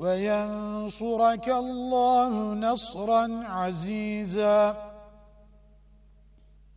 وينصرك الله نصرا عزيزا.